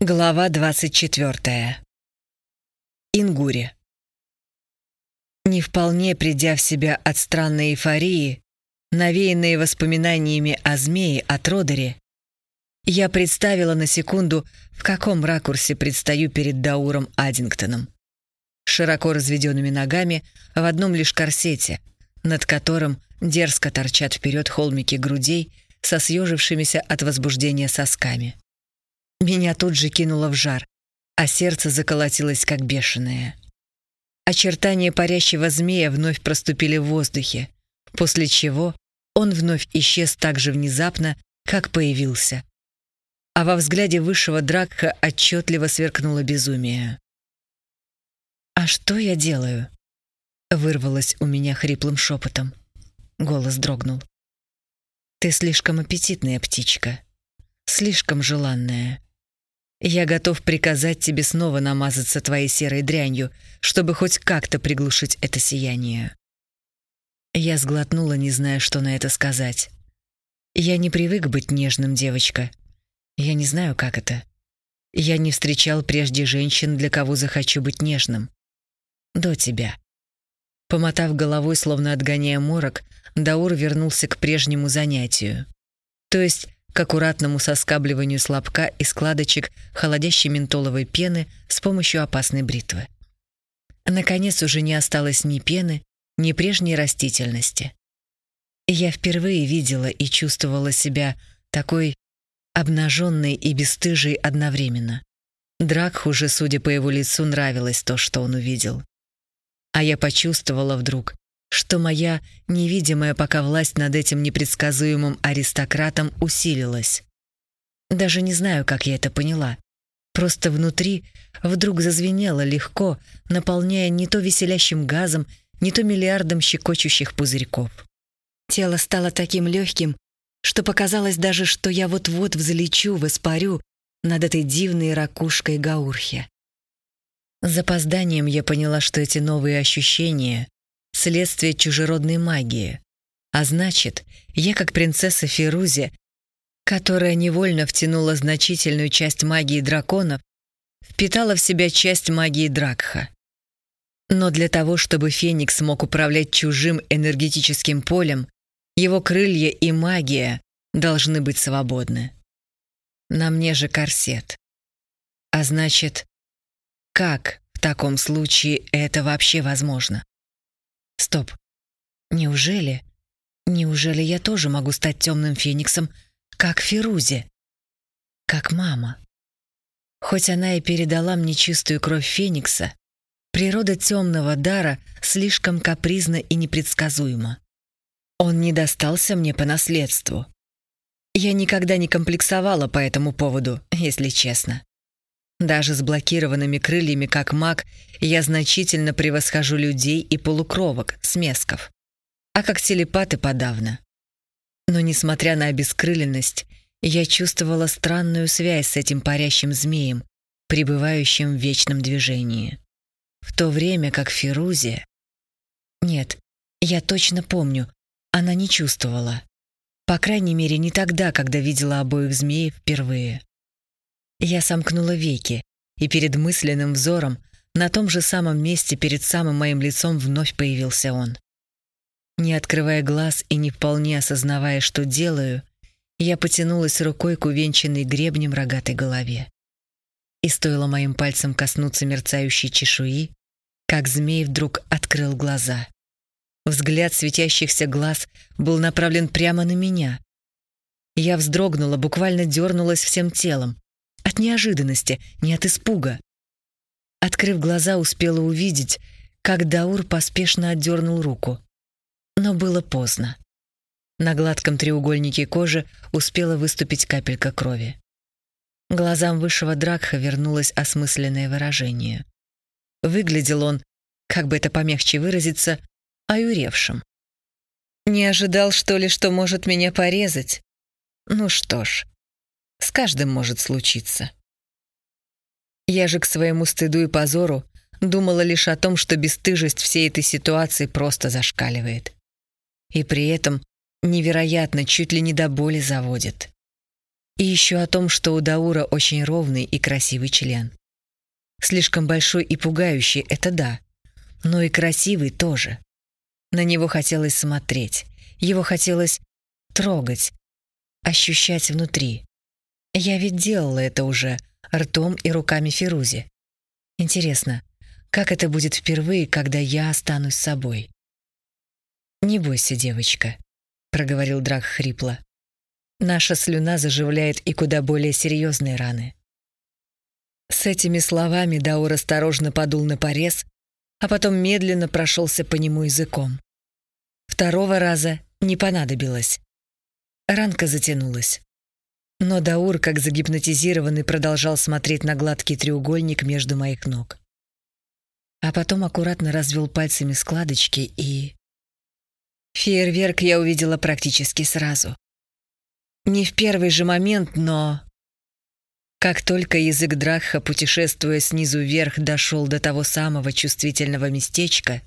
Глава 24. Ингури. Не вполне придя в себя от странной эйфории, навеянные воспоминаниями о змее от Родере, я представила на секунду, в каком ракурсе предстаю перед Дауром Аддингтоном. Широко разведенными ногами в одном лишь корсете, над которым дерзко торчат вперед холмики грудей со съежившимися от возбуждения сосками. Меня тут же кинуло в жар, а сердце заколотилось как бешеное. Очертания парящего змея вновь проступили в воздухе, после чего он вновь исчез так же внезапно, как появился. А во взгляде высшего Дракха отчетливо сверкнуло безумие. «А что я делаю?» — вырвалось у меня хриплым шепотом. Голос дрогнул. «Ты слишком аппетитная птичка, слишком желанная. Я готов приказать тебе снова намазаться твоей серой дрянью, чтобы хоть как-то приглушить это сияние. Я сглотнула, не зная, что на это сказать. Я не привык быть нежным, девочка. Я не знаю, как это. Я не встречал прежде женщин, для кого захочу быть нежным. До тебя. Помотав головой, словно отгоняя морок, Даур вернулся к прежнему занятию. То есть к аккуратному соскабливанию слабка и складочек холодящей ментоловой пены с помощью опасной бритвы. Наконец уже не осталось ни пены, ни прежней растительности. Я впервые видела и чувствовала себя такой обнаженной и бесстыжей одновременно. Дракху же, судя по его лицу, нравилось то, что он увидел. А я почувствовала вдруг, что моя невидимая пока власть над этим непредсказуемым аристократом усилилась. Даже не знаю, как я это поняла. Просто внутри вдруг зазвенело легко, наполняя не то веселящим газом, не то миллиардом щекочущих пузырьков. Тело стало таким легким, что показалось даже, что я вот-вот взлечу, воспарю над этой дивной ракушкой Гаурхи. С запозданием я поняла, что эти новые ощущения следствие чужеродной магии. А значит, я как принцесса Фирузи, которая невольно втянула значительную часть магии драконов, впитала в себя часть магии Дракха. Но для того, чтобы Феникс мог управлять чужим энергетическим полем, его крылья и магия должны быть свободны. На мне же корсет. А значит, как в таком случае это вообще возможно? Стоп. Неужели? Неужели я тоже могу стать темным фениксом, как Фирузе? Как мама? Хоть она и передала мне чистую кровь феникса, природа темного дара слишком капризна и непредсказуема. Он не достался мне по наследству. Я никогда не комплексовала по этому поводу, если честно. Даже с блокированными крыльями, как маг, я значительно превосхожу людей и полукровок, смесков. А как телепаты подавно. Но, несмотря на обескрыленность, я чувствовала странную связь с этим парящим змеем, пребывающим в вечном движении. В то время как Фирузе... Нет, я точно помню, она не чувствовала. По крайней мере, не тогда, когда видела обоих змеев впервые. Я сомкнула веки, и перед мысленным взором на том же самом месте перед самым моим лицом вновь появился он. Не открывая глаз и не вполне осознавая, что делаю, я потянулась рукой к увенчанной гребнем рогатой голове. И стоило моим пальцем коснуться мерцающей чешуи, как змей вдруг открыл глаза. Взгляд светящихся глаз был направлен прямо на меня. Я вздрогнула, буквально дернулась всем телом. От неожиданности, не от испуга. Открыв глаза, успела увидеть, как Даур поспешно отдернул руку. Но было поздно. На гладком треугольнике кожи успела выступить капелька крови. Глазам высшего Дракха вернулось осмысленное выражение. Выглядел он, как бы это помягче выразиться, аюревшим. «Не ожидал, что ли, что может меня порезать? Ну что ж, с каждым может случиться. Я же к своему стыду и позору думала лишь о том, что бесстыжесть всей этой ситуации просто зашкаливает. И при этом невероятно, чуть ли не до боли заводит. И еще о том, что у Даура очень ровный и красивый член. Слишком большой и пугающий — это да, но и красивый тоже. На него хотелось смотреть, его хотелось трогать, ощущать внутри. Я ведь делала это уже ртом и руками Фирузи. Интересно, как это будет впервые, когда я останусь собой? «Не бойся, девочка», — проговорил Драк хрипло. «Наша слюна заживляет и куда более серьезные раны». С этими словами Даур осторожно подул на порез, а потом медленно прошелся по нему языком. Второго раза не понадобилось. Ранка затянулась. Но Даур, как загипнотизированный, продолжал смотреть на гладкий треугольник между моих ног. А потом аккуратно развел пальцами складочки и... Фейерверк я увидела практически сразу. Не в первый же момент, но... Как только язык Дракха, путешествуя снизу вверх, дошел до того самого чувствительного местечка,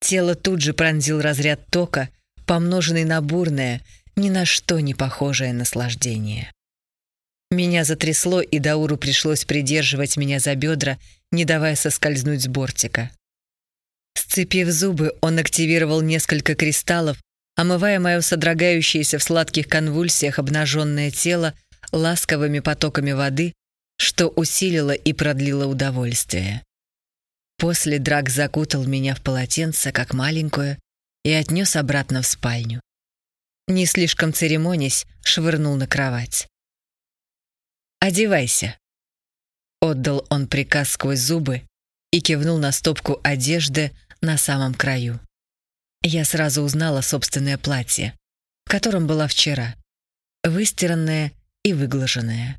тело тут же пронзил разряд тока, помноженный на бурное, ни на что не похожее наслаждение. Меня затрясло, и Дауру пришлось придерживать меня за бедра, не давая соскользнуть с бортика. Сцепив зубы, он активировал несколько кристаллов, омывая мое содрогающееся в сладких конвульсиях обнаженное тело ласковыми потоками воды, что усилило и продлило удовольствие. После Драк закутал меня в полотенце, как маленькую, и отнес обратно в спальню. Не слишком церемонясь, швырнул на кровать. «Одевайся», — отдал он приказ сквозь зубы и кивнул на стопку одежды на самом краю. Я сразу узнала собственное платье, в котором была вчера, выстиранное и выглаженная.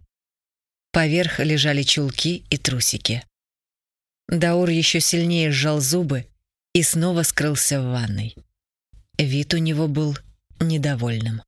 Поверх лежали чулки и трусики. Даур еще сильнее сжал зубы и снова скрылся в ванной. Вид у него был недовольным.